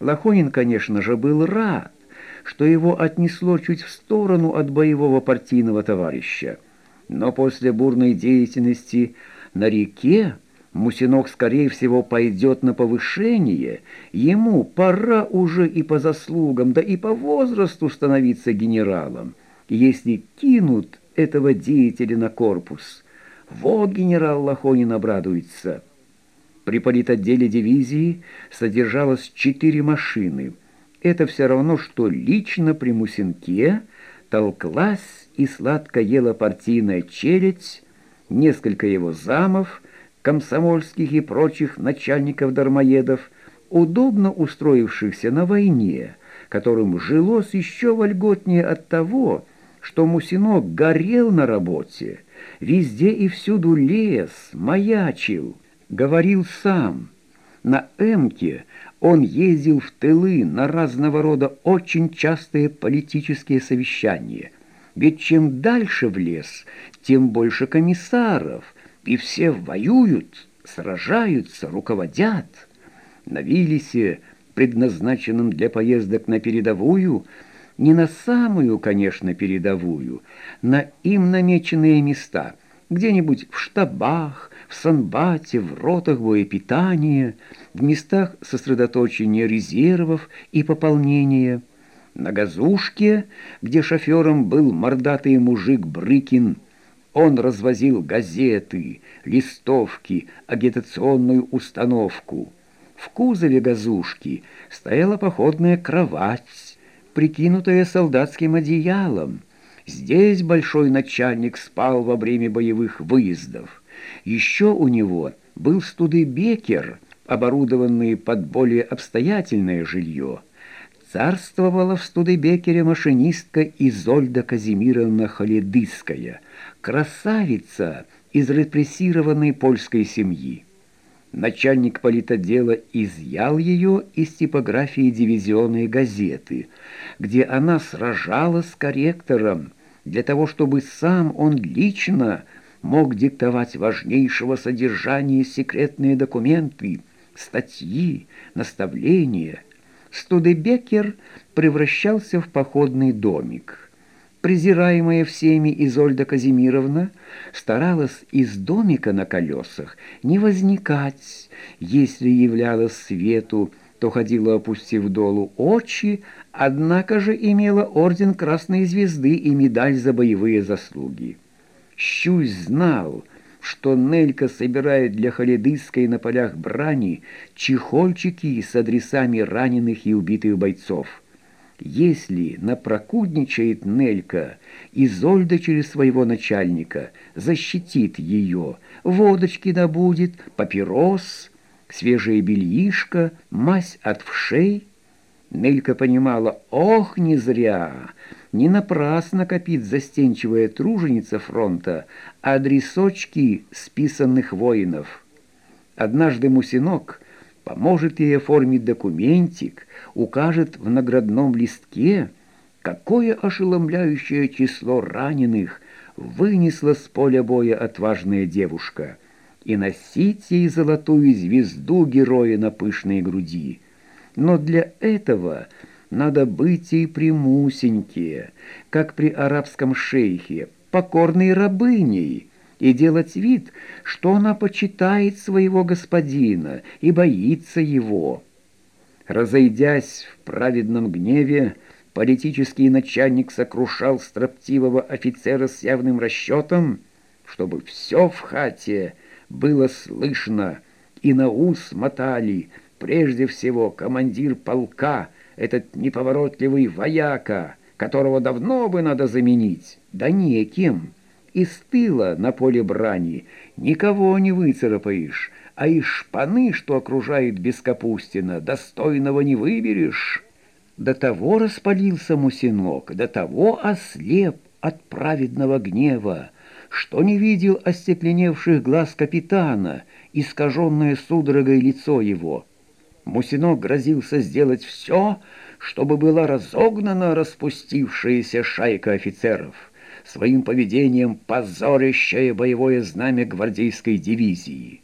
Лохонин, конечно же, был рад, что его отнесло чуть в сторону от боевого партийного товарища. Но после бурной деятельности на реке Мусинок, скорее всего, пойдет на повышение. Ему пора уже и по заслугам, да и по возрасту становиться генералом. Если кинут этого деятеля на корпус, вот генерал Лохонин обрадуется. При политотделе дивизии содержалось четыре машины. Это все равно, что лично при Мусинке толклась и сладко ела партийная челядь, несколько его замов, комсомольских и прочих начальников-дармоедов, удобно устроившихся на войне, которым жилось еще вольготнее от того, что Мусинок горел на работе, везде и всюду лес, маячил, говорил сам. На «Эмке» он ездил в тылы на разного рода очень частые политические совещания. Ведь чем дальше в лес, тем больше комиссаров, и все воюют, сражаются, руководят. На Виллисе, предназначенном для поездок на передовую, не на самую, конечно, передовую, на им намеченные места, где-нибудь в штабах, в санбате, в ротах боепитания, в местах сосредоточения резервов и пополнения, на газушке, где шофером был мордатый мужик Брыкин, он развозил газеты, листовки, агитационную установку. В кузове газушки стояла походная кровать, прикинутая солдатским одеялом. Здесь большой начальник спал во время боевых выездов. Еще у него был студебекер, оборудованный под более обстоятельное жилье. Царствовала в студебекере машинистка Изольда Казимировна Холедыская, красавица из репрессированной польской семьи. Начальник политотдела изъял ее из типографии дивизионной газеты, где она сражалась с корректором для того, чтобы сам он лично мог диктовать важнейшего содержания секретные документы, статьи, наставления. Студебекер превращался в походный домик – презираемая всеми Изольда Казимировна, старалась из домика на колесах не возникать. Если являлась свету, то ходила, опустив долу очи, однако же имела орден Красной Звезды и медаль за боевые заслуги. Щусь знал, что Нелька собирает для Халидыской на полях брани чехольчики с адресами раненых и убитых бойцов. Если напрокудничает Нелька, Изольда через своего начальника защитит ее, водочки добудет, папирос, свежее бельишко, мазь от вшей. Нелька понимала, ох, не зря, не напрасно копит застенчивая труженица фронта адресочки списанных воинов. Однажды Мусинок поможет ей оформить документик, укажет в наградном листке, какое ошеломляющее число раненых вынесла с поля боя отважная девушка, и носить ей золотую звезду героя на пышной груди. Но для этого надо быть и примусенькие, как при арабском шейхе, покорной рабыней, и делать вид, что она почитает своего господина и боится его. Разойдясь в праведном гневе, политический начальник сокрушал строптивого офицера с явным расчетом, чтобы все в хате было слышно, и на ус мотали прежде всего командир полка, этот неповоротливый вояка, которого давно бы надо заменить, да неким. Из тыла на поле брани никого не выцарапаешь, а из шпаны, что окружает Бескапустина, достойного не выберешь. До того распалился Мусинок, до того ослеп от праведного гнева, что не видел остекленевших глаз капитана, искаженное судорогой лицо его. Мусинок грозился сделать все, чтобы была разогнана распустившаяся шайка офицеров — своим поведением позорящее боевое знамя гвардейской дивизии.